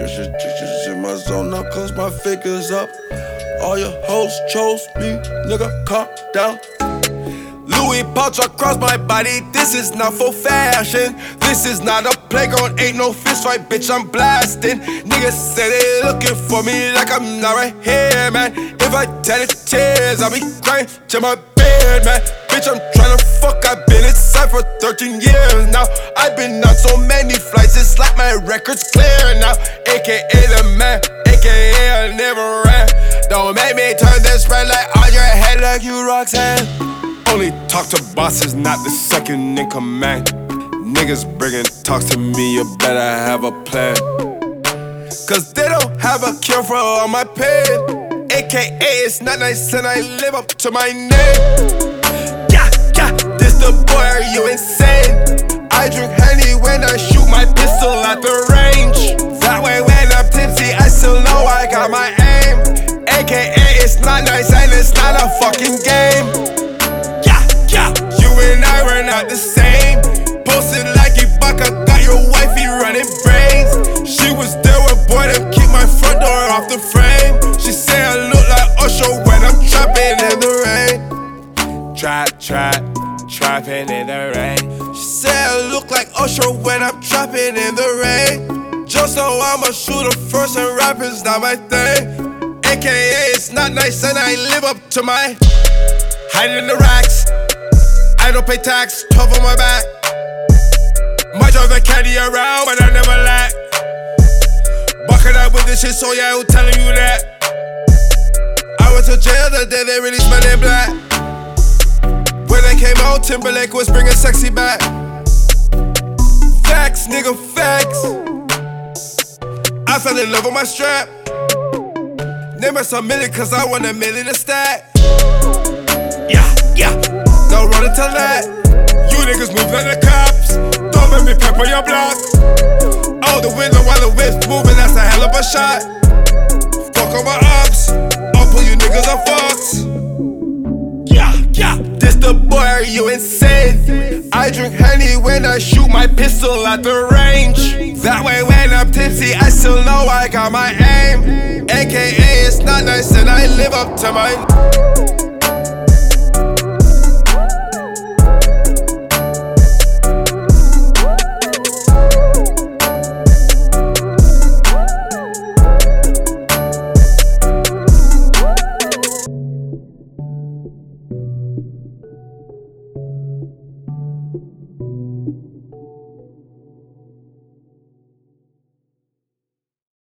Just, just, just, in my zone now, cause my figures up. All your hoes chose me, nigga, calm down. Louis pouch across my body, this is not for fashion. This is not a playground, ain't no fist fight, bitch, I'm blasting. Niggas say they looking for me like I'm not right here, man. If I tell it tears, I'll be crying to my bed, man. Bitch, I'm tryna fuck, I've been inside for 13 years now. I've been on so many flights, it's like my record's clear now. AKA the man, AKA I never ran. Don't make me turn this red light on your head like you Roxanne. Only talk to bosses, not the second in command. Niggas bringing talks to me, you better have a plan. Cause they don't have a cure for all my pain. AKA, it's not nice and I live up to my name. This the boy, are you insane? I drink honey when I shoot my pistol at the range. That way, when I'm tipsy, I still know I got my aim. AKA, it's not nice and it's not a fucking game. Yeah, yeah, you and I were not the same. Posted like Ibaka, got your wifey running brains. She was there with boy to keep my front door off the frame. She say I look like Usher when I'm trapping in the rain. Trap, trap, trapping in the rain. She say I look like Usher when I'm trapping in the rain. Just know I'm a shooter first and rapping's not my thing. AKA it's not nice and I live up to my hiding in the racks. I don't pay tax, 12 on my back. Might drive the caddy around, but I never lack. Bucking up with this shit, so yeah, who telling you that? I went to jail the day they released my name Black. Out, Timberlake was bringing sexy back. Facts, nigga, facts. I fell in love with my strap. Name us a million, cause I want a million to stack. Yeah, yeah. Don't run until that. You niggas move like the cops. Don't make me pepper your block. Out the window while the whip's moving, that's a hell of a shot. Are you insane? I drink honey when I shoot my pistol at the range. That way, when I'm tipsy, I still know I got my aim. AKA, it's not nice and I live up to mine.